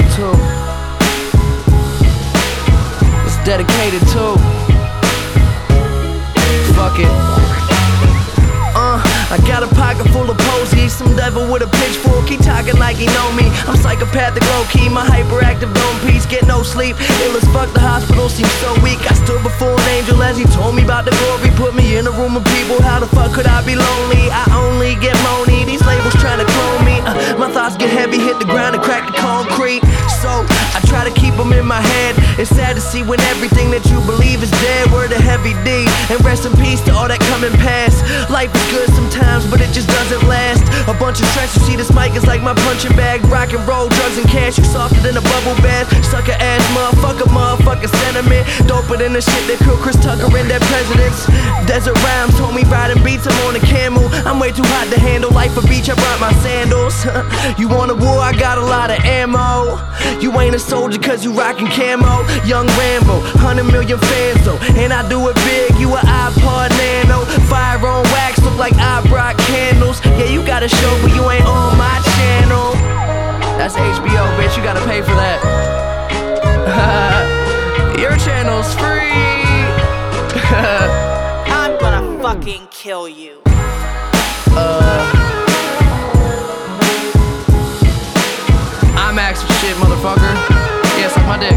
dedicated to. It's dedicated to. Fuck it. Uh, I got a pocket full of posies, some devil with a pitchfork. He talking like he know me. I'm psychopathic, low key. My hyperactive dome piece, get no sleep. Ill as fuck, the hospital seems so weak. I stood before an angel as he told me about the glory. Put me in a room of people. How the fuck could I be lonely? I only get money. These labels trying to clone me. My thoughts get heavy, hit the ground and crack the concrete. So I try to keep them in my head. It's sad to see when everything that you believe is dead. Word to heavy D. And rest in peace to all that coming past. Life is good times, but it just doesn't last. A bunch of stress, you see, this mic is like my punching bag. Rock and roll, drugs and cash, you softer than a bubble bath. Sucker ass, motherfucker, motherfucker sentiment. Doper than the shit that killed Chris Tucker and their presidents. Desert rhymes, told me riding beats, I'm on a camel. I'm way too hot to handle life a beach, I brought my sandals. you want a war, I got a lot of ammo. You ain't a soldier cause you rockin' camo. Young Rambo, 100 million fans though, and I do it big. You a iPod Nano, 5 got a show, but you ain't on my channel. That's HBO, bitch, you gotta pay for that. Your channel's free. I'm gonna fucking kill you. Uh, I'm Max for shit, motherfucker. Yeah, suck my dick.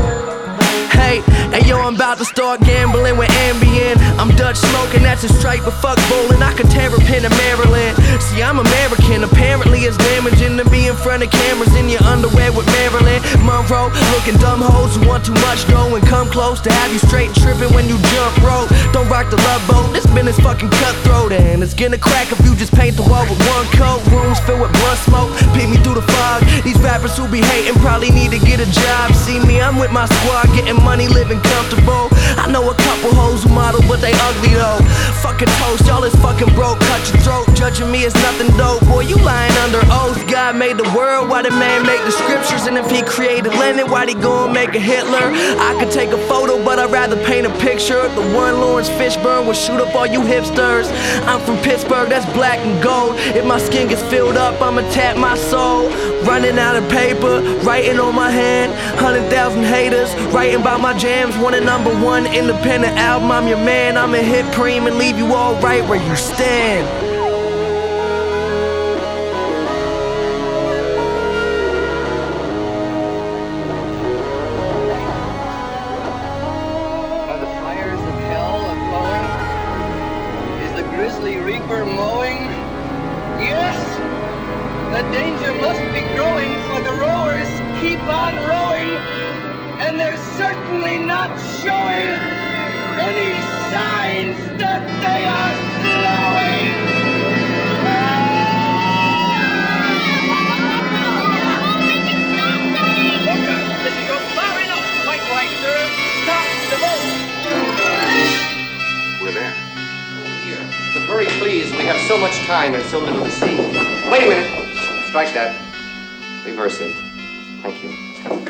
Hey, hey yo, I'm about to start gambling with Ambien. I'm Dutch smoking, that's a strike, but fuck bowling. I could tear a pin in Maryland. See, I'm American, apparently it's damaging to be in front of cameras in your underwear with Marilyn Monroe. Looking dumb hoes who want too much dough and come close to have you straight tripping when you jump rope. Don't rock the love boat, this business fucking cutthroat, and it's gonna crack if you just paint the wall with one coat. Rooms filled with blunt smoke, peek me through the fog. These rappers who be hating probably need to get a job. See me, I'm with my squad, getting money, living comfortable. I know a couple hoes who model, but they ugly though. Fucking toast, y'all is fucking broke, cut your throat. Judging me is nothing dope, boy, you lying under oath. God made the world, why did man make the scriptures? And if he created Lenin, why'd he go and make a Hitler? I could take a photo, but I'd rather paint a picture. The one Laurence Fishburne will shoot up all you hipsters. I'm from Pittsburgh, that's black and gold. If my skin gets filled up, I'ma tap my soul. Running out of paper, writing on my hand. Hundred thousand haters, writing about my jams. Want a number one independent album, I'm your man. I'ma hit preem and leave you all right where you stand. Are the fires of hell a-glowing? Is the grisly reaper mowing? Yes! The danger must be growing, for the rowers keep on rowing, and they're certainly not showing any signs that they are slowing! Hurry, please. We have so much time and so little to see. Wait a minute. Strike that. Reverse it. Thank you.